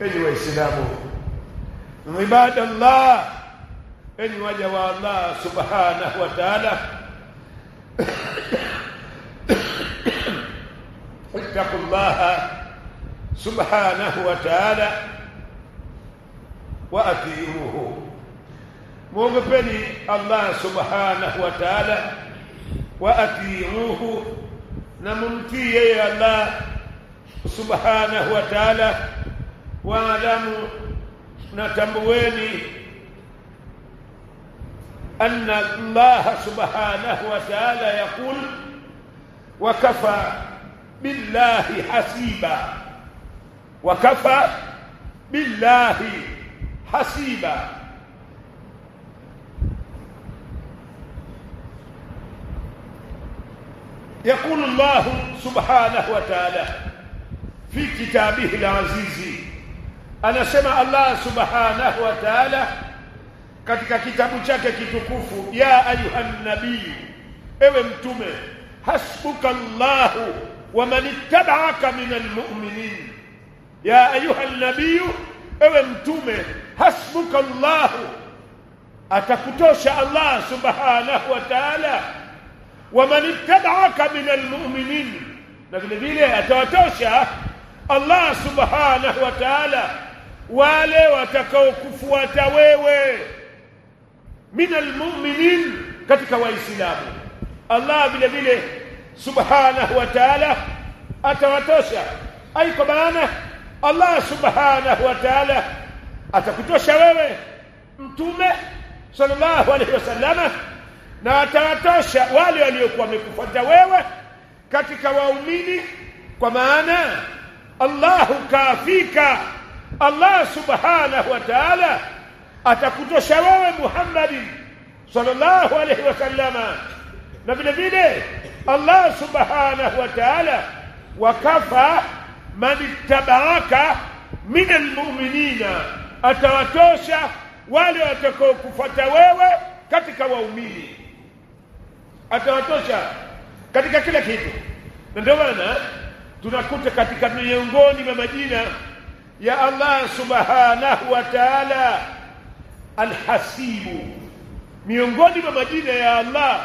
enyi waislamu ibadallah. Enyi waja wa allah subhanahu wa اتقوا الله سبحانه وتعالى واطيعوه موغبني الله سبحانه وتعالى واطيعوه نممتي يا الله سبحانه وتعالى وعلموا نتمويني أن الله سبحانه وتعالى يقول وكفى بالله حسيبا. وكفى بالله حسيبا. يقول الله سبحانه وتعالى في كتابه العزيز anasema Allah subhanahu wa ta'ala katika kitabu chake kitukufu ya ayuhan nabii ewe mtume hasbuka Allah wa man ittaba'aka minal mu'minin ya ayuhan nabii ewe mtume hasbuka Allah atakutosha Allah subhanahu wa ta'ala waman ittaba'aka min almu'minin na vile vile atawatosha Allah subhanahu wa ta'ala wale watakaokufuata wewe. Min almu'minin katika waislamu. Allah vile vile subhanahu wa ta'ala atawatosha. Ai kwa maana Allah subhanahu wa ta'ala atakutosha wewe mtume sallallahu alaihi wasallama na atawatosha wale waliokuwa wamekufuata wewe katika waumini kwa maana Allahu kafika Allah subhanahu wa ta'ala atakutosha wewe Muhammadin sallallahu alaihi wasallama na vile vile Allah subhanahu wa ta'ala wakafa man ittaba'aka min almu'minina atawatosha wale watakaokufuata wewe katika waumini. Atawatosha katika kila kitu. Na ndio maana tunakuta katika miongoni mwa majina ya Allah subhanahu wa ta'ala alhasibu. Miongoni mwa majina ya Allah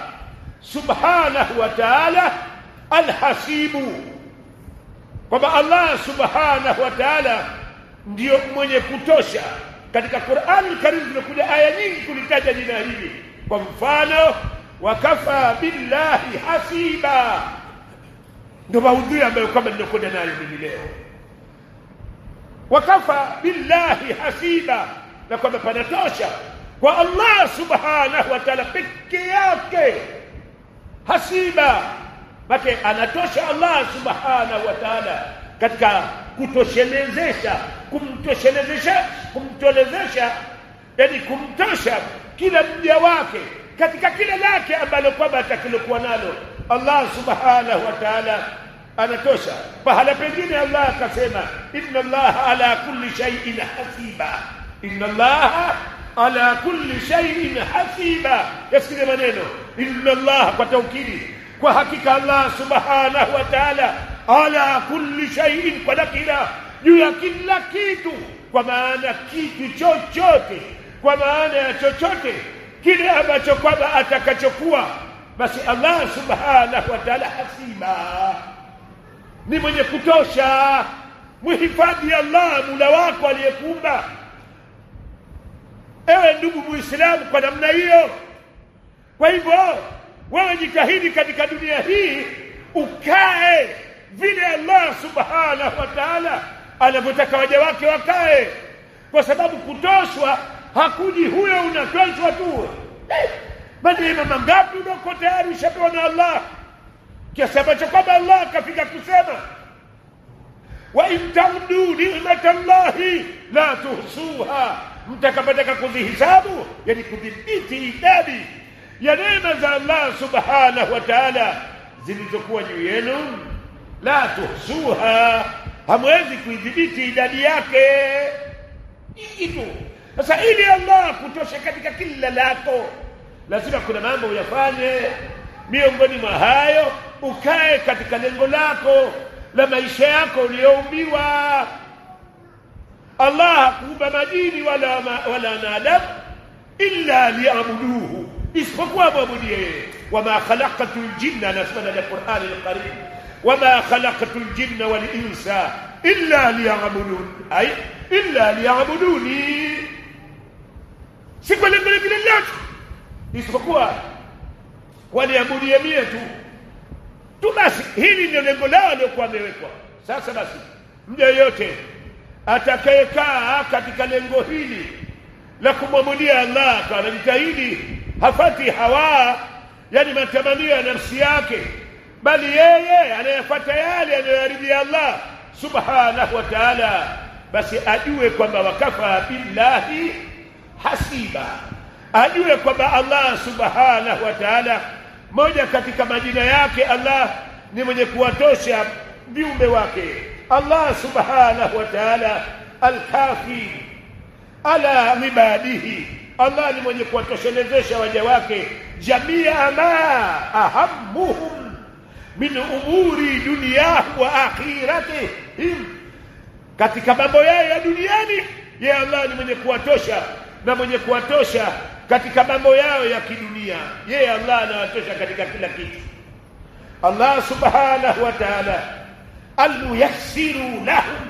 subhanahu wa ta'ala alhasibu. Kwamba Allah subhanahu wa ta'ala ndiyo mwenye kutosha. Katika Qur'an al-Karim zimekuja aya nyingi kulitaja jina hili. Kwa mfano wakafa billahi hasiba ndio maudhui ambayo kwamba ninakwenda nayo mimi leo. Wakafa billahi hasiba na kwamba panatosha. Kwa Allah subhanahu wa ta'ala peke yake hasiba. Make anatosha Allah subhanahu wa ta'ala katika kutoshelezesha kumtoshelezesha kumtolezesha yani kumtosha kila mja wake katika kila lake ambalo kwamba atakilokuwa nalo. Allah subhanahu wa ta'ala anatosha. Pahala pengine Allah akasema inna Allah ala kulli shay'in hasiba. Inna Allah ala kulli shay'in hasiba. Yasikize maneno. Inna Allah kwa taukidi. Kwa hakika Allah subhanahu wa ta'ala ala kulli shay'in kwa nakira juu ya kila kitu kwa maana kitu chochote kwa maana ya chochote kile ambacho kwamba atakachokuwa basi Allah subhanahu wa ta'ala hasiba ni mwenye kutosha. Muhifadhi Allah mula wako aliyekuumba. Ewe ndugu muislamu kwa namna hiyo. Kwa hivyo wewe jitahidi katika dunia hii ukae vile Allah subhanahu wa ta'ala anavyotaka waja wake wakae. Kwa sababu kutoshwa hakuji huyo unatoshwa tu. Maneema mangapi unaoko tayari ushapewa na Allah kiasi ambacho kwamba Allah akafika kusema wa in nimata llahi la tuhsuha. Mtakapotaka kuzihisabu yani kudhibiti idadi ya neema za Allah subhanahu wa ta'ala zilizokuwa juu yenu la tuhsuha. Hamwezi kuidhibiti idadi yake. Itu sasa ili Allah kutosha katika kila lako lazima kuna mambo uyafanye miongoni mwa hayo ukae katika lengo lako la maisha yako uliyoumbiwa Allah hakuumba majini wala wala wanadamu illa liabuduhu isipokuwa mwabudie yeye wama khalaqtu ljinna anasema ndani ya Qur'ani al-Karim wama khalaqtu ljinna wal insa illa liya'budun ay illa liya'buduni si kwa lengo lingine lolote isipokuwa waniabudie mie tu tu basi hili ndio lengo lao waliokuwa wamewekwa. sasa basi mja yoyote atakayekaa katika lengo hili la kumwabudia Allah kwa anajitahidi hafati hawa yani matamanio ya nafsi yake bali yeye anayefuata yale anayoyaridhia Allah subhanahu wa ta'ala basi ajue kwamba wakafa billahi hasiba ajue kwamba Allah subhanahu wa ta'ala moja katika majina yake Allah ni mwenye kuwatosha viumbe wake. Allah subhanahu wa ta'ala al-kafi ala mibadihi Allah ni mwenye kuwatoshelezesha waja wake. Jamia ma ahamuhum min umuri dunyahu wa akhiratihim katika mambo yao ya duniani ya Allah ni mwenye kuwatosha na mwenye kuwatosha katika mambo yao ya kidunia. Yeye Allah anawatosha katika kila kitu. Allah subhanahu wa ta'ala almuyassiru lahum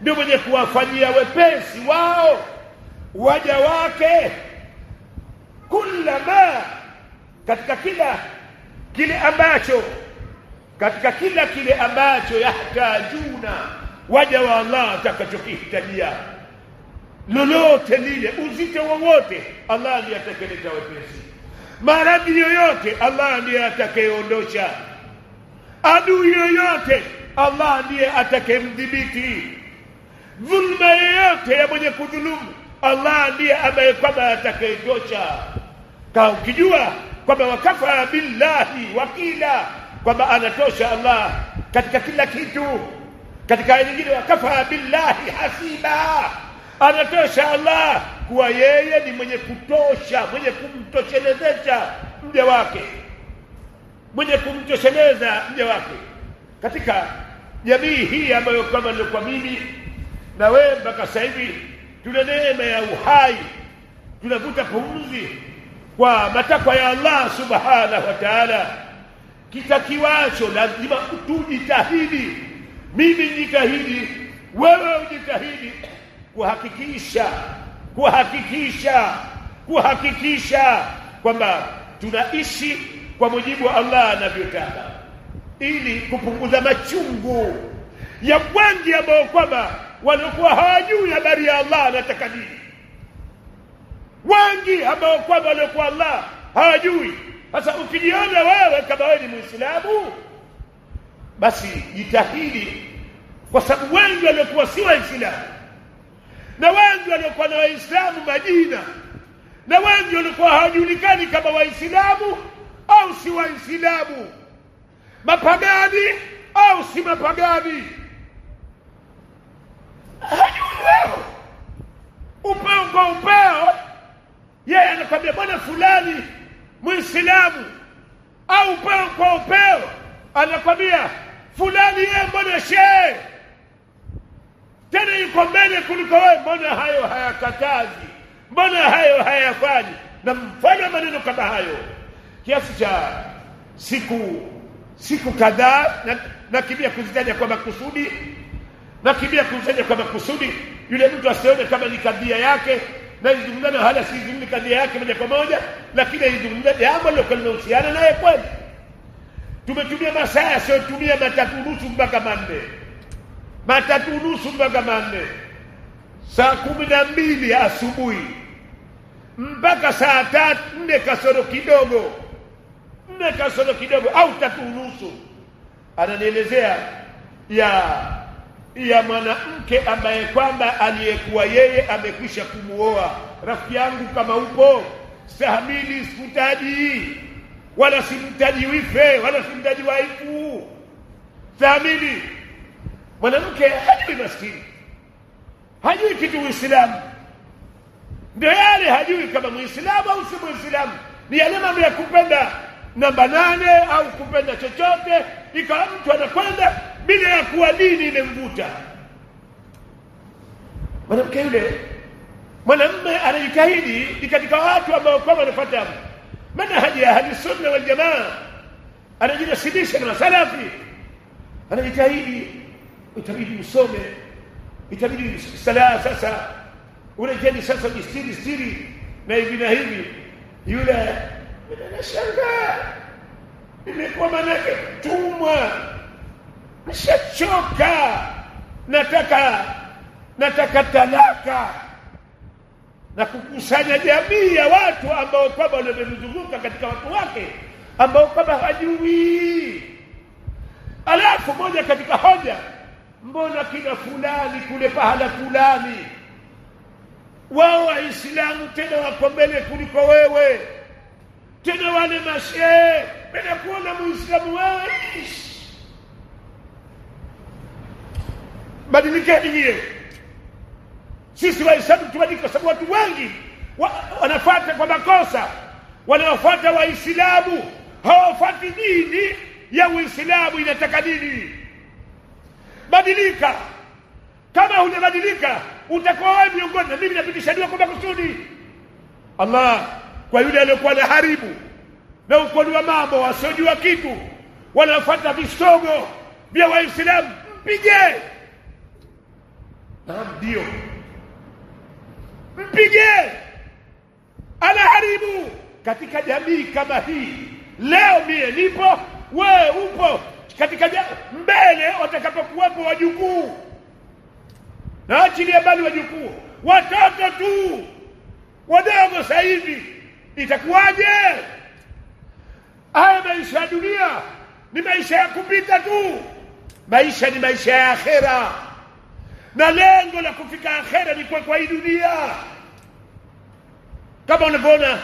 ndio mwenye kuwafanyia wepesi wao waja wake kullama katika kila kile ambacho katika kila kile ambacho yahtajuna waja wa Allah atakachokihitajia lolote lile uzito wowote Allah ndiye atakeleta wepesi. Maradhi yoyote Allah ndiye atakayeondosha. Adui yoyote Allah ndiye atakayemdhibiti. Dhulma yoyote ya mwenye kudhulumu Allah ndiye ambaye kwamba atakayetosha ka ukijua kwamba wakafa billahi wakila kwamba anatosha Allah katika kila kitu. Katika aya nyingine wakafa billahi hasiba anatosha Allah kuwa yeye ni mwenye kutosha mwenye kumtoshelezesha mja wake. Mwenye kumtosheleza mja wake. Katika jamii hii ambayo kama nilikuwa mimi na wewe mpaka sasa hivi tuna neema ya uhai. Tunavuta pumzi kwa matakwa ya Allah subhanahu wa ta'ala. Kitakiwacho lazima tujitahidi. Mimi nijitahidi wewe ujitahidi kuhakikisha kuhakikisha kuhakikisha kwamba tunaishi kwa mujibu wa Allah anavyotaka ili kupunguza machungu ya wengi ambao kwamba walikuwa hawajui habari ya Allah anataka nini. Wengi ambao kwamba walikuwa Allah hawajui. Sasa ukijiona wewe kama wewe ni Muislamu basi jitahidi kwa sababu wengi waliokuwa si waislamu na wengi waliokuwa na waislamu majina na wengi waliokuwa hawajulikani kama waislamu au si waislamu. Mapagani au si mapagani? Hajui. Upeo kwa upeo yeye anakwambia bwana fulani muislamu? Au upeo kwa upeo anakwambia fulani yeye mbona shee tena yuko mbele kuliko wewe. Mbona hayo hayakatazi? Mbona hayo hayafanyi na mfano maneno kama hayo. Kiasi cha siku siku kadhaa na nakimbia kuzitaja kwa makusudi nakimbia kuzitaja kwa makusudi. Yule mtu asione kama ni kadhia yake na izungumzana hala sizungumzi kadhia yake moja kwa moja lakini aizungumza jambo lilokuwa linahusiana naye kweli. Tumetumia masaa yasiyotumia matatu nusu mpaka manne matatu nusu mpaka manne. Saa kumi na mbili asubuhi. Mpaka saa tatu nne kasoro kidogo. Nne kasoro kidogo. Au tatu nusu ananielezea ya ya mwanamke ambaye kwamba aliyekuwa yeye amekwisha kumuoa. Rafiki yangu kama upo stahamili sikutaji wala simtaji wife wala simtaji waifu. Stahamili mwanamke hajui maskini. Hajui kitu uislamu ndio yale hajui kama muislamu au si muislamu. Ni yale mambo ya kupenda namba nane au kupenda chochote. Ikawa mtu anakwenda bila ya kuwa dini imemvuta. Mwanamke yule mwanamme anajitahidi ni katika watu ambao kwamba wanafuata manhaji ya ahli sunna wal jamaa. Anajinasibisha na masalafi. Anajitahidi itabidi usome. Itabidi sala sasa. Unajeni sasa jistiri stiri na hivi na hivi. Yule anashangaa imekuwa manake tumwa. Nishachoka. Nataka nataka talaka. Na kukusanya jamii ya watu ambao kwamba wamemzunguka katika watu wake ambao kwamba hajui alafu moja katika hoja mbona kina fulani kule pahala fulani? Wao waislamu tena wako mbele kuliko wewe. Tena wale mashehe penda kuona muislamu wewe. Badilikeni nyie. Sisi waislamu tubadilike kwa sababu watu wengi wa, wanafuata kwa makosa. Wanaofuata waislamu hawafuati dini ya uislamu. Inataka nini badilika. Kama hujabadilika utakuwa wewe miongoni na mimi napitisha dua kwa makusudi allah kwa yule aliyokuwa na haribu na ukoni wa mambo wasiojua kitu wanafuata visogo vya waislamu mpige. Naam ndio. Mpige. Ana haribu. Katika jamii kama hii leo mie nipo wewe upo katika mbele watakapokuwepo wajukuu. Na achilia mbali wajukuu. Watoto tu. Wadogo sasa hivi. Itakuwaje? Haya maisha ya dunia ni maisha ya kupita tu. Maisha ni maisha ya akhera. Na lengo la kufika akhera ni kwa kwa hii dunia. Kama unavyoona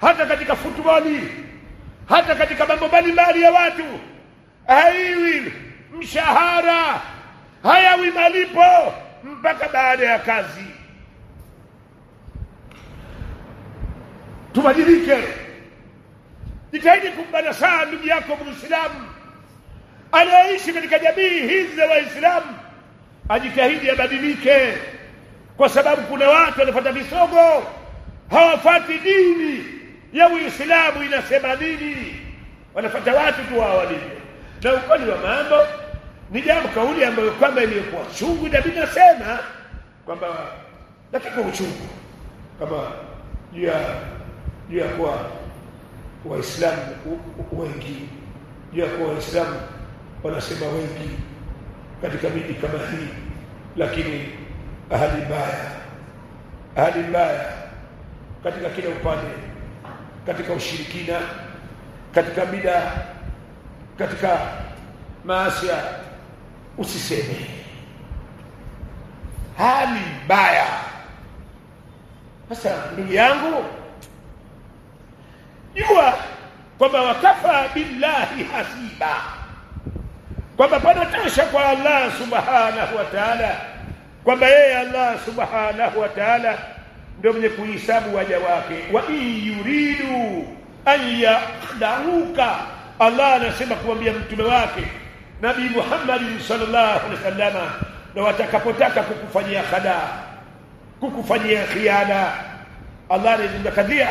hata katika futboli hata katika mambo mbalimbali ya watu haiwi mshahara hayawi malipo mpaka baada ya kazi. Tubadilike. Jitahidi kumbana saa ndugu yako muislamu anayeishi katika jamii hizi za waislamu ajitahidi abadilike kwa sababu kuna watu wanafuata visogo hawafati dini ya uislamu inasema nini? Wanafuata watu tu hao walivyo na ukweli wa mambo ni jambo kauli ambayo kwamba imekuwa chungu na nasema kwamba dakika uchungu kama juu ya ya kuwa waislamu wengi juu ya kuwa waislamu wanasema wengi katika miji kama hii lakini ahadi mbaya ahadi mbaya katika kila upande katika ushirikina katika bida katika maasi usiseme. Hali mbaya. Sasa ndugu yangu jua kwamba wakafa billahi hasiba kwamba panatosha kwa Allah subhanahu wa ta'ala kwamba yeye Allah subhanahu wa ta'ala ndio mwenye kuhisabu waja wake. Wa in yuridu an yakhdauka Allah anasema kuambia mtume wake Nabii Muhammad sallallahu alaihi wasallama na watakapotaka kukufanyia khadaa kukufanyia khiana Allah anazungumza kadhia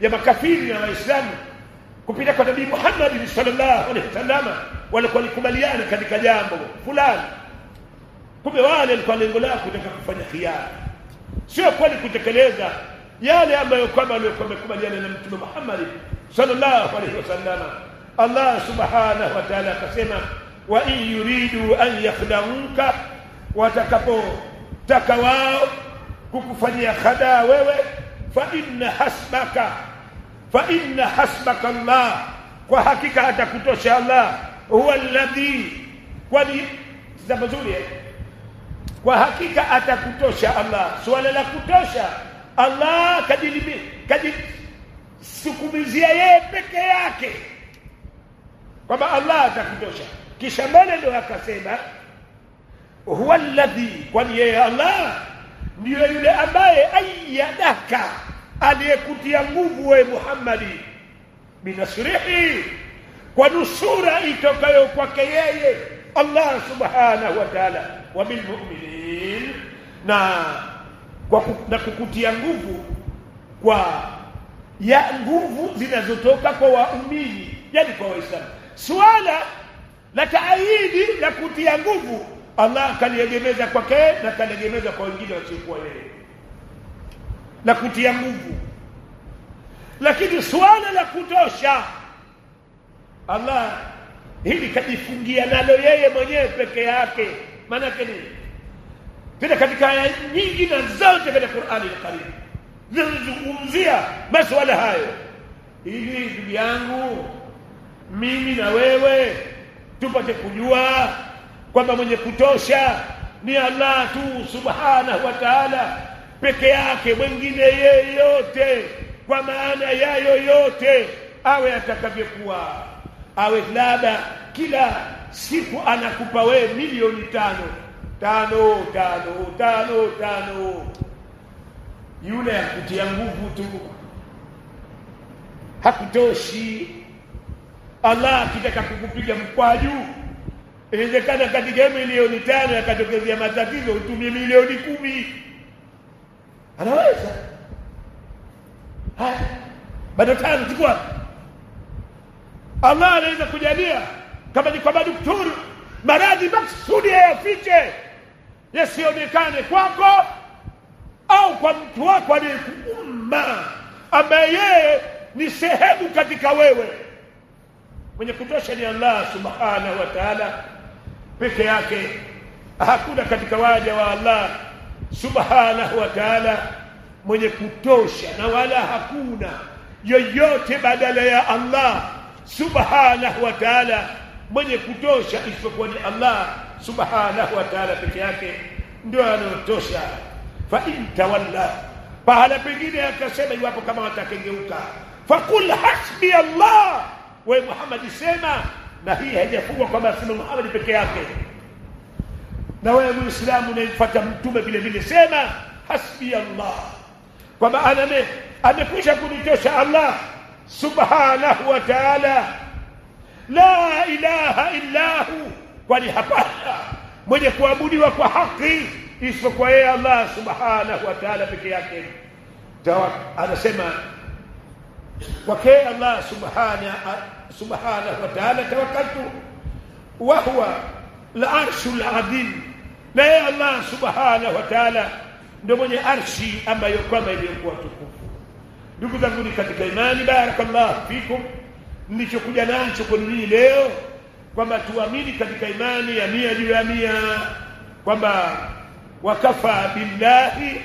ya makafiri na waislamu kupita kwa Nabii Muhammad sallallahu alaihi wasallama walikuwa walikubaliana katika jambo fulani. Kumbe wale walikuwa lengo lao kutaka kufanya khiana sio kweli kutekeleza yale ambayo kwamba walikuwa wamekubaliana na Mtume Muhammad sallallahu alaihi wasallama Allah subhanahu wa ta'ala akasema wa in yuridu an yakhda'uka watakapotaka wao kukufanyia khadaa wewe fa inna hasbaka fa inna hasbaka Allah kwa hakika atakutosha Allah huwa alladhi kwani jambo zuri kwa hakika atakutosha Allah swala la kutosha Allah kadilimi kadisukumizia yeye peke yake kwamba Allah atakutosha. Kisha mbele ndio akasema huwa alladhi kwani yeye Allah ndiyo yule ambaye ayyadaka aliyekutia nguvu wewe Muhammadi. Binasrihi kwa nusura itokayo kwake yeye Allah subhanahu wa ta'ala wa bilmu'minin na kwa na kukutia nguvu kwa ya nguvu zinazotoka kwa waumini yani kwa waislamu swala la taayidi la kutia nguvu Allah kaliegemeza kwake na kaliegemeza kwa wengine wasiokuwa yeye. La kutia nguvu. Lakini suala la kutosha Allah hili kajifungia nalo yeye mwenyewe peke yake. Maana nini? Tena katika aya nyingi na zote katika Qur'ani al-Karim zinazungumzia masuala hayo. Ili ndugu yangu mimi na wewe tupate kujua kwamba mwenye kutosha ni Allah tu subhanahu wa ta'ala. Peke yake mwingine yeyote kwa maana ya yoyote awe atakavyokuwa. Awe labda kila siku anakupa wewe milioni tano. Tano tano tano tano. Yule akutia nguvu tu. Hakutoshi Allah akitaka kukupiga mkwaju. Inawezekana katika milioni tano yakatokezea matatizo utumie milioni kumi. Anaweza. Haya bado tano chukua Allah anaweza kujalia kama ni kwa madaktari maradhi maksudi yayafiche yasionekane kwako au kwa mtu wako aliyekuumba ambaye yeye ni sehemu katika wewe mwenye kutosha ni Allah subhanahu wa ta'ala. Peke yake hakuna katika waja wa Allah subhanahu wa ta'ala mwenye kutosha na wala hakuna yoyote badala ya Allah subhanahu wa ta'ala mwenye kutosha isipokuwa ni Allah subhanahu wa ta'ala peke yake ndio anayotosha. Fa in tawalla pahala pengine akasema iwapo kama watakengeuka fakul hasbi Allah we Muhammad sema na hii haijafungwa kwamba sema Muhammad peke yake. Na wewe muislamu unayemfuata mtume vile vile sema hasbi Allah. Kwamba aname amekwisha kunitosha Allah subhanahu wa ta'ala. La ilaha illa illahu kwani hapana. Mwenye kuabudiwa kwa haki isipokuwa yeye Allah subhanahu wa ta'ala peke yake. Anasema kwake Allah subhanahu subhanahu wa ta'ala tawakkaltu. Wa huwa al-arshul azim. Na yeye Allah subhanahu wa ta'ala ndio mwenye arshi ambayo kwamba iliyokuwa tukufu. Ndugu zangu ni katika imani barakallahu fikum. Nilichokuja nacho kwa ninyi leo kwamba tuamini katika imani ya mia juu ya mia kwamba wakafa billahi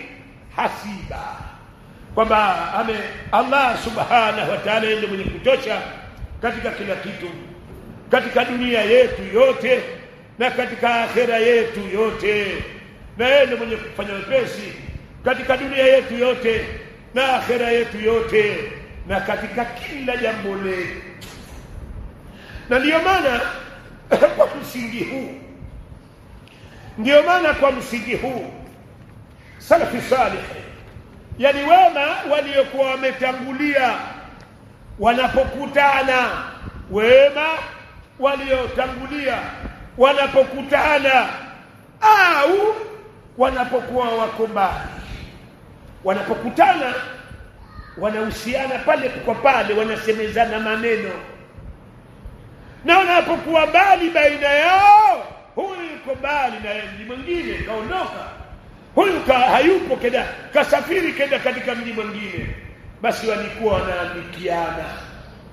hasiba. Kwamba ame Allah subhanahu wa ta'ala ndiye mwenye kutosha katika kila kitu katika dunia yetu yote na katika akhera yetu yote. Na yeye ndiye mwenye kufanya wepesi katika dunia yetu yote na akhera yetu yote na katika kila jambo letu. Na ndiyo maana kwa msingi huu ndiyo maana kwa msingi huu salafi salih yani wema waliokuwa wametangulia wanapokutana. Wema waliotangulia wanapokutana au wanapokuwa wako mbali. Wanapokutana wanahusiana pale kwa pale wanasemezana maneno. Na wanapokuwa mbali baina yao huyu yuko mbali na mji mwingine kaondoka. Huyu ka, hayupo kenda kasafiri kenda katika mji mwingine basi walikuwa wanaandikiana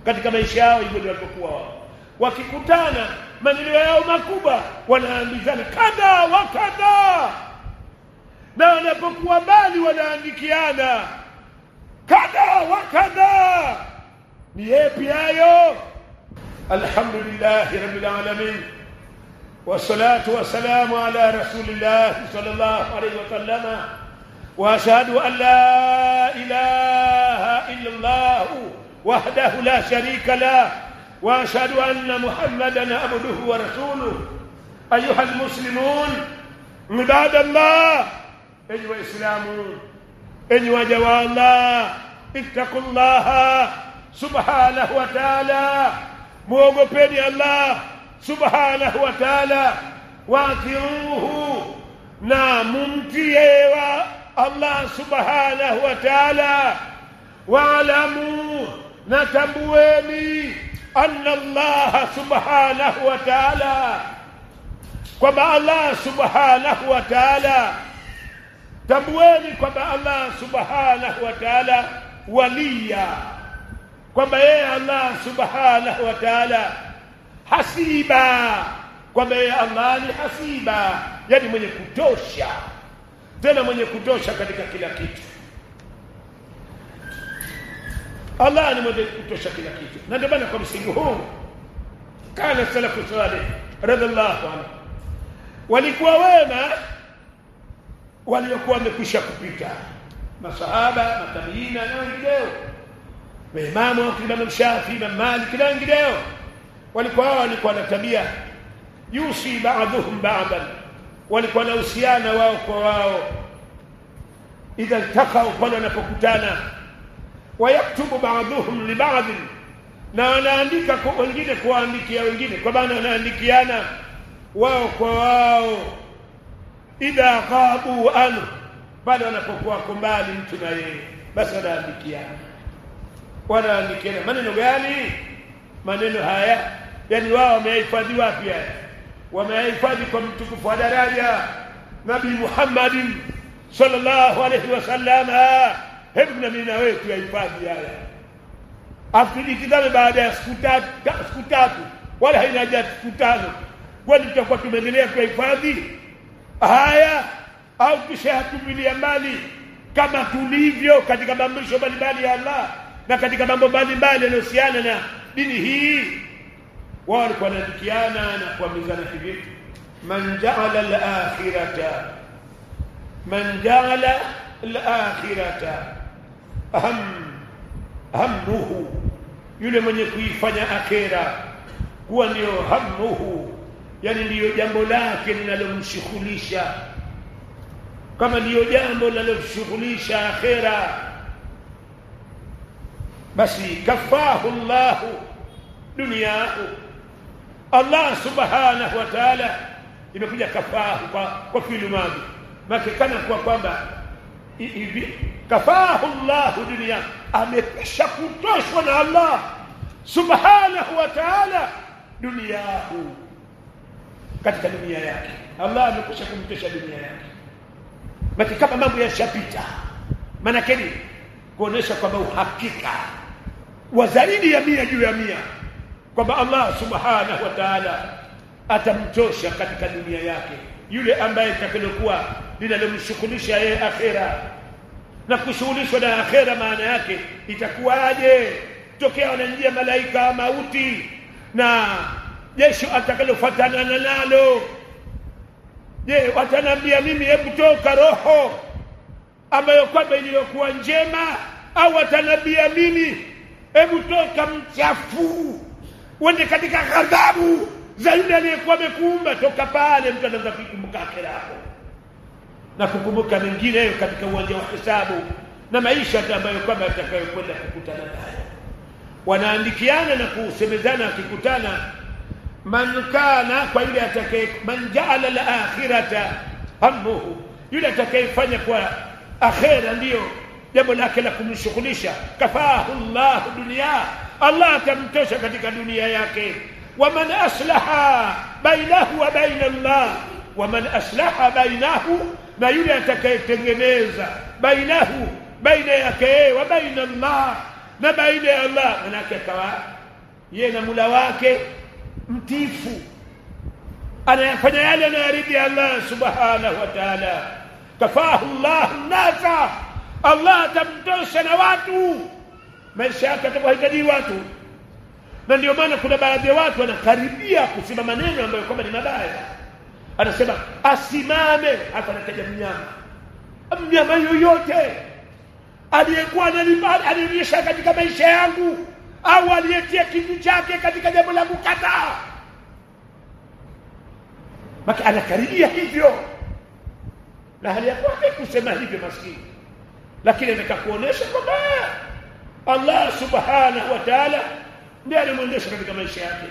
katika maisha yao, hivyo ndio walivyokuwa wao. Wakikutana maendeleo yao makubwa, wanaandikana kadha wa kadha, na wanapokuwa mbali wanaandikiana kadha wa kadha. Ni yepi hayo? Alhamdulillahi rabbil alamin wassalatu wassalamu ala rasulillahi sallallahu alaihi wasallama وأشهد أن لا إله إلا الله وحده لا شريك له وأشهد أن محمدا عبده ورسوله. أيها المسلمون عباد الله أيها الإسلام أيها جوا الله اتقوا الله سبحانه وتعالى. موقفين الله سبحانه وتعالى. وأثروه waatiuhu na Allah subhanahu wa ta'ala waalamu na tambueni anna Allah subhanahu wa ta'ala. Kwamba Allah subhanahu wa ta'ala tambueni kwamba Allah subhanahu wa ta'ala waliya. Kwamba yeye Allah subhanahu wa ta'ala hasiba. Kwamba yeye Allah ni hasiba. Yani mwenye kutosha tena mwenye kutosha katika kila kitu. Allah ni mwenye kutosha kila kitu. Na ndio maana kwa msingi huu kana salafu salih radhiallahu anhu walikuwa wema waliokuwa wamekwisha kupita. Masahaba matabiina na wengineo. Maimamu Imam Shafi Imam Malik na wengineo. Walikuwa wao walikuwa na tabia yusi ba'dhuhum ba'dan walikuwa na uhusiana wao kwa wao. Idha ltakau pale wanapokutana wayaktubu baadhuhum li ba'd na wanaandika wengine kuwaandikia wengine kwa maana wanaandikiana wao kwa wao. Idha qabu an pale wanapokuwa mbali mtu na yeye basi wanaandikiana. Wanaandikiana. Maneno gani? Maneno haya yani wao wamehifadhi wapi haya wamehifadhi kwa mtukufu wa daraja nabii Muhammadin sallallahu alaihi wasallam hebu na mimi na wewe tuyahifadhi haya. Afikitazame baada ya siku tatu siku tatu wala haina haja siku tano. Kwani tutakuwa tumeendelea kuyahifadhi? Haya au tushayatumilia mbali? Kama tulivyo katika maamrisho mbalimbali ya Allah na katika mambo mbalimbali yanayohusiana na dini hii wao walikuwa wanadikiana na kuambizana hivi. Man ja'ala al-akhirata. Man ja'ala al-akhirata. Aham hammuhu yule mwenye kuifanya akhera kuwa ndiyo hammuhu yani ndiyo jambo lake linalomshughulisha. Kama ndiyo jambo linalomshughulisha akhera basi kafahu llahu duniyahu Allah subhanahu wa ta'ala imekuja kafahu kwa kwa fi'li madhi maana kana kwa kwamba hivi kafahu Allah dunia amekisha kutoshwa na Allah subhanahu wa ta'ala duniyahu katika dunia yake. Allah amekwisha kumtosha dunia yake. Maana kama mambo yashapita maana kuonesha kwamba uhakika wa zaidi ya mia juu ya mia kwamba Allah subhanahu wa ta'ala atamtosha katika dunia yake. Yule ambaye takalokuwa linalomshughulisha yeye akhera na kushughulishwa na akhera maana yake itakuwaje? Tokea wanaingia malaika wa mauti na jesho atakalofuatana nalo. Je watanambia mimi hebu toka roho ambayo kwamba iliyokuwa njema au watanambia mimi hebu toka mchafu uende katika ghadhabu za yule aliyekuwa amekuumba. Toka pale mtu anaweza kuikumbuka akhera yako na kukumbuka mengineyo katika uwanja wa hesabu na maisha ambayo kwamba atakayokwenda kukutana nayo. Wanaandikiana na kusemezana wakikutana man kana kwa yule atakaye man jaala la akhirata hammuhu yule atakayefanya kwa akhera ndiyo jambo lake la kumshughulisha. Kafahu llahu dunia Allah atamtosha katika dunia yake. Waman aslaha bainahu wa baina Allah. Waman aslaha bainahu na yule atakayetengeneza bainahu baina yake wa baina Allah na baina ya Allah. Manake akawa yeye na mula wake mtifu anayafanya yale anayaridhi Allah subhanahu wa ta'ala. Kafahu Allah nasa Allah atamtosha na watu maisha yake atawahitaji watu. Na ndio maana kuna baadhi ya watu wanakaribia kusema maneno ambayo kwamba ni mabaya. Anasema asimame hata anataja mnyama. Mnyama yoyote aliyekuwa ananionyesha katika maisha yangu au aliyetia kitu chake katika jambo la kukataa maka anakaribia hivyo. Na hali ya kwake kusema hivyo maskini. Lakini anataka kuonesha kwamba Allah subhanahu wa ta'ala ndiye alimwendesha katika maisha yake.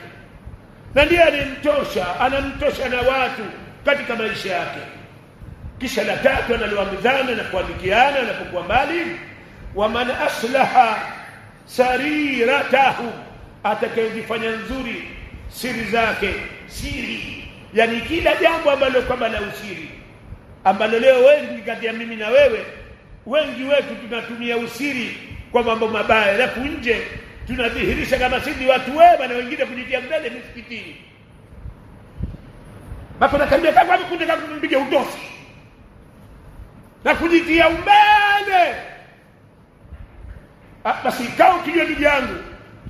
Na ndiye alimtosha anamtosha na watu katika maisha yake. Kisha la tatu analoambizana na kuandikiana anapokuwa mbali waman aslaha sariratahu atakayejifanya nzuri siri zake siri. Yani kila jambo ambalo kwamba la usiri ambalo leo wengi kati ya mimi na wewe wengi wetu tunatumia usiri kwa mambo mabaya alafu nje tunadhihirisha kama sisi watu wema na wengine kujitia mbele misikitini. Bako nakaribia kama kutaka mpige utosi na kujitia umbele. Basi ikawa ukijua ndugu yangu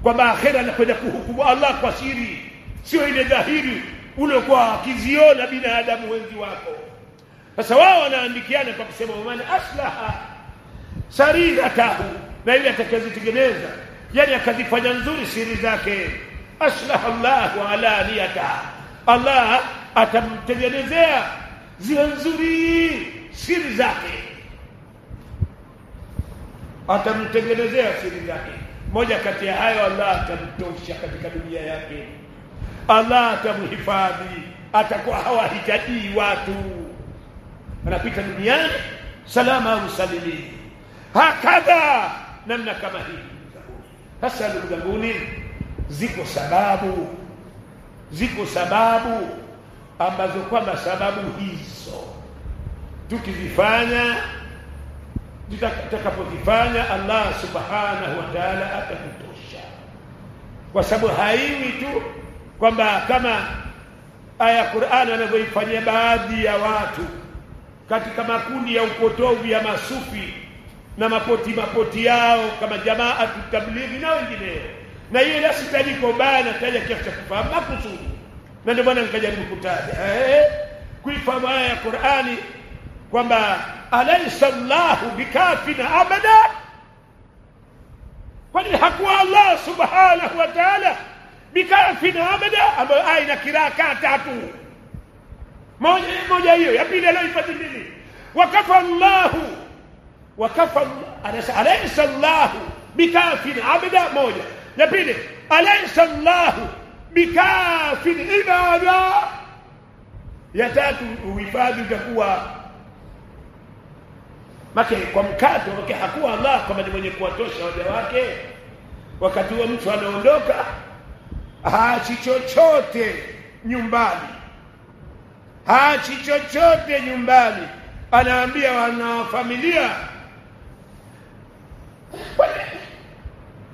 kwamba akhera anakwenda kuhukumu Allah kwa siri sio ile dhahiri uliokuwa akiziona binadamu wengi wako. Sasa wao wanaandikiana kwa kusema man aslaha sariratahu na ile atakazitengeneza yani akazifanya nzuri siri zake. Aslaha llahu niyata. Allah atamtengenezea ziwe nzuri siri zake. Atamtengenezea siri zake. Moja kati ya hayo Allah atamtosha katika dunia yake. Allah atamhifadhi. Atakuwa hawahitajii watu. Anapita duniani salama au salimi hakadha namna kama hii. Sasa ndugu zanguni ziko sababu ziko sababu ambazo kwamba sababu hizo tukizifanya tutakapozifanya Allah subhanahu wa ta'ala atakutosha. Kwa sababu haiwi tu kwamba kama aya Qur'an anavyoifanyia baadhi ya watu katika makundi ya upotovu ya masufi na mapoti mapoti yao kama jamaa tutablighi na wengineo na hiyo lasitaji kwa baya nataja kiasi cha kufahamu makusudi. Na ndio maana nikajaribu kutaja eh kuifahamu aya ya Qur'ani kwamba alaysa Allahu bikafin abada? Kwani hakuwa Allah subhanahu wa ta'ala bikafin abada? Ambayo aya ina kiraka tatu. Moja moja hiyo ya pili aliyoifadhi nini wakafa Allahu wakafa alaysa llahu bikafin abda moja. Ya pili alaysa llahu bikafin ibada. Ya tatu uhifadhi utakuwa make kwa mkato make hakuwa Allah kama ni mwenye kuwatosha waja wake. Wakati huo mtu anaondoka haachi chochote nyumbani. Haachi chochote nyumbani. Anaambia wana familia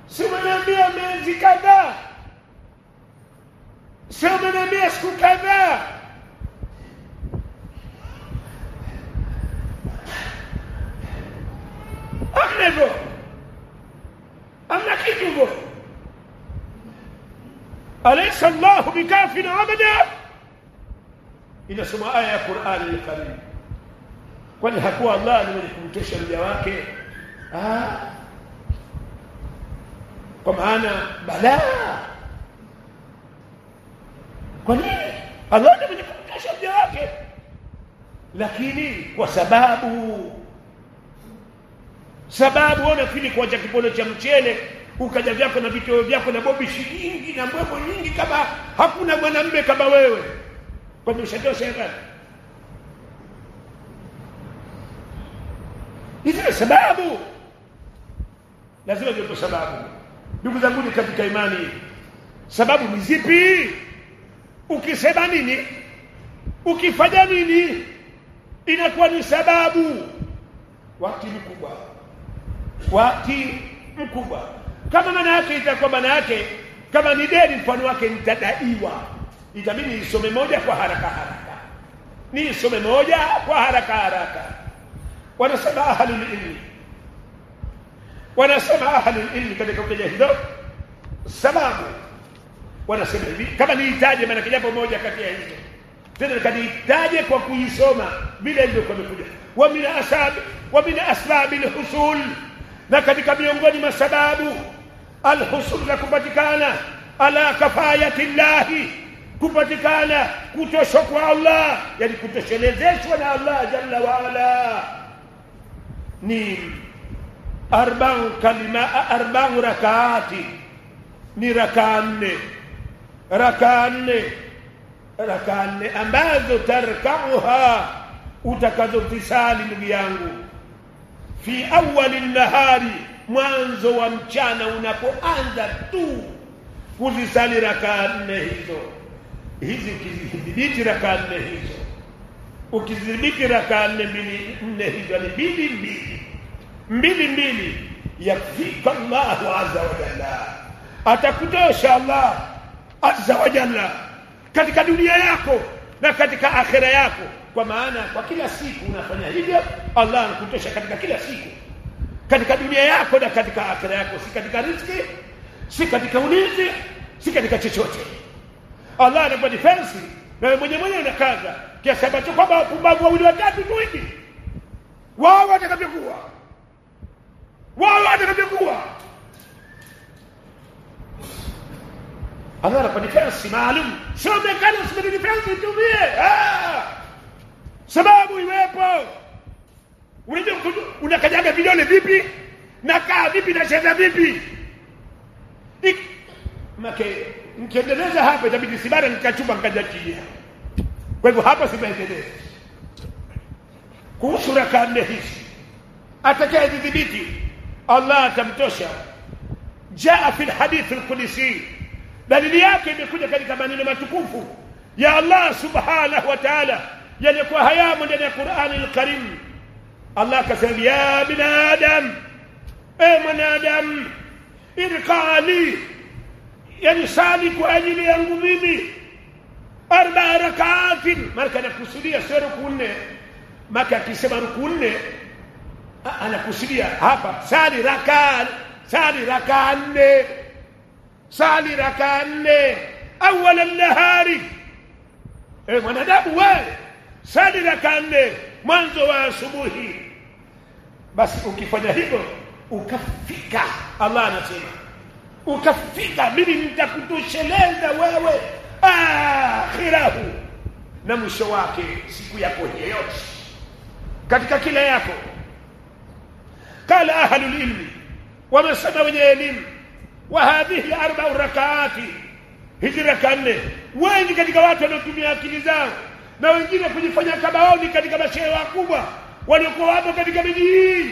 si umeniambia miezi kadhaa si umeniambia siku kadhaa amna hivyo amna kitu hivyo alaysa Allah bikafin abada inasoma aya ya Qur'an al-Karim kwani hakuwa Allah ni mwenye kumtosha mja wake ah kwa maana balaa. Kwa nini? Allah ni mwenye kumkasha mja wake. Lakini kwa sababu sababu wewe unafikiri kuacha kipolo cha mchele ukaja vyako na vitoo vyako na bobishi nyingi na mbwembo nyingi kama hakuna mwanamume kama wewe. Kwani ushatosha ngapi hizo sababu. Lazima ziwepo sababu ndugu zangu katika imani. Sababu ni zipi? Ukisema nini? Ukifanya nini? Inakuwa ni sababu. Wakati mkubwa. Wakati mkubwa. Kama maana yake itakuwa maana yake kama ni deni mfano wake nitadaiwa. Itabidi nisome moja kwa haraka haraka. Nisome moja kwa haraka haraka. Wanasema ahlul ilmi wanasema ahli ilmi katika kuja hizo? Sababu. Wanasema hivi kama nihitaje maana kijapo moja kati ya hizo. Tena kanihitaje kwa kuisoma vile ndio kumekuja wa min asab wa min asbab alhusul. Na katika miongoni mwa sababu alhusul la kupatikana ala kafayati llahi. Kupatikana kutoshwa kwa Allah yani kutoshelezeshwa na Allah jalla wa ala. Ni arba'u kalima arba'u rakaati. Ni rakaa nne. Rakaa nne. Rakaa nne ambazo tarkauha utakazofisali ndugu yangu. Fi awali nahari mwanzo wa mchana unapoanza tu kuzisali rakaa nne hizo. Hizi ukizidhibiti rakaa nne hizo. Ukizidhibiti rakaa nne mbili nne hizo ni mbili mbili mbili mbili yakfika Allahu azza wa jalla. Atakutosha Allah azza wa jalla katika dunia yako na katika akhira yako. Kwa maana kwa kila siku unafanya hivyo Allah anakutosha katika kila siku. Katika dunia yako na katika akhira yako. Si katika riziki si katika ulinzi si katika chochote. Allah anakupa defense. Na wewe mwenye mwenye unakaza kiasi ambacho kwamba wapumbavu wawili watatu tu hivi. Wao watakavyokuwa wao watakavyokuwa Allah anakupa defense maalum. Sio mekana usipende defense itumie ah! Sababu iwepo. Unajua unakajaga vidole vipi? Na kaa vipi na cheza vipi? Make nikiendeleza hapa itabidi sibara nikachupa nikaja chini. Kwa hivyo hapa simaendeleza kuhusu rakaa nne hizi atakaye dhibiti Allah atamtosha jaa fi alhadith alqudsi dalili yake imekuja katika maneno matukufu ya Allah subhanahu wa ta'ala yalikuwa hayamo ndani ya Qur'ani al-Karim Allah akasema ya binadam e mwanadamu irqali yani sali kwa ajili yangu mimi arba rakaatin marka anakusudia sio ruku nne maka akisema ruku nne anakusudia. Hapa sali raka sali raka nne. Sali raka nne. Awala nahari e mwanadamu wewe sali raka nne. Mwanzo wa asubuhi. Basi ukifanya hivyo ukafika Allah anasema ukafika mimi nitakutosheleza wewe akhirahu. Na mwisho wake siku yako yote. Katika kila yako kala ahlul ilmi wamesema wenye elimu hadhihi arba'u rakaati hizi raka nne wengi katika watu wanaotumia akili zao na wengine kujifanya kabaoni katika mashehe wakubwa waliokuwa wapo katika miji hii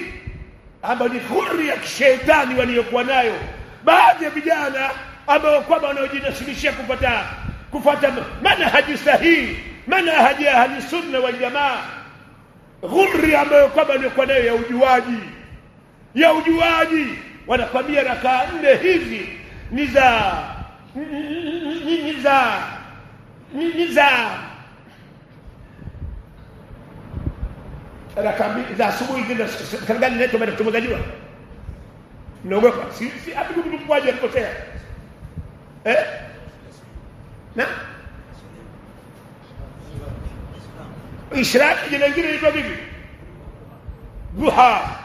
ambayo ni huri ya kishetani waliokuwa nayo baadhi ya vijana ambao kwamba wanaojinasibishia kupata kufuata manhaji sahihi manhaji ya ahlisunna waljamaa wal jamaa ghurri ambayo kwamba waliokuwa nayo ya ujuaji ya ujuaji. Wanakwambia rakaa nne hizi ni za ni za ni za raka za asubuhi zile serikali inaitwa si si hapo alikosea eh? Na? Ishraki jina lingine linaitwa vipi? Duha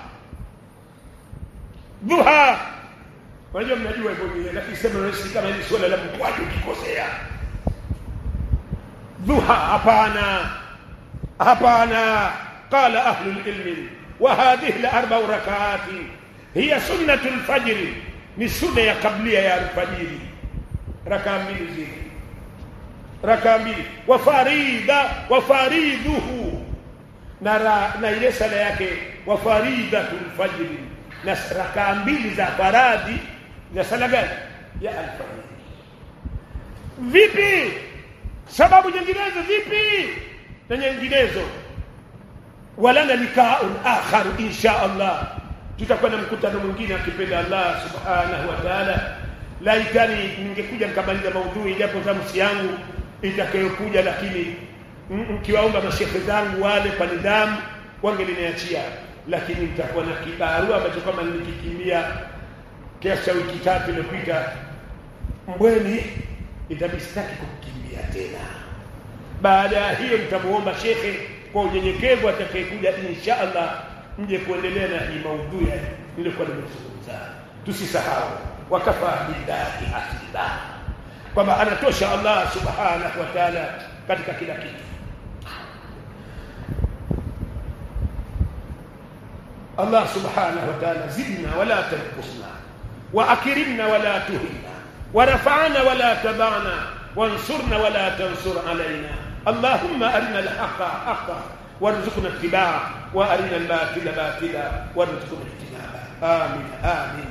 duha unajua mnajua hivyo lakini sema rahisi kama hili swala la mkwaju ukikosea duha hapana hapana qala ahlu lilmi wa hadhihi larbau rakaati hiya sunnatu lfajri ni sunna ya kablia ya alfajiri rakaa mbili zile rakaa mbili wa farida wa fariduhu na, na ile sala yake wa faridatu lfajri na rakaa mbili za faradhi za sala gani? Ya alfajiri. Vipi? Sababu nyinginezo vipi? Na nyinginezo. Walana likaun akhar insha allah. Tutakuwa na mkutano mwingine akipenda allah subhanahu wa taala. Laitani ningekuja nikamaliza maudhui japo tamsi yangu itakayokuja lakini mkiwaomba mashehe zangu wale kwa nidhamu wangeliniachia lakini nitakuwa na kibarua ambacho kama nilikikimbia kiasi cha wiki tatu iliyopita. Mbweni itabidi sitaki kukimbia tena. Baada ya hiyo nitamuomba shekhe kwa unyenyekevu atakayekuja insha allah mje kuendelea na hii maudhui nilikuwa nimezungumza. Tusisahau wakafa billahi hasiba kwamba anatosha allah subhanahu wa taala katika kila kitu subhanahu wa taala zidna wala tankusna وأكرمنا ولا تهنا ورفعنا ولا تبعنا وانصرنا ولا تنصر علينا. اللهم أرنا الحق حقا وارزقنا اتباعه وأرنا الباطل باطلا وارزقنا اجتنابه. آمين آمين.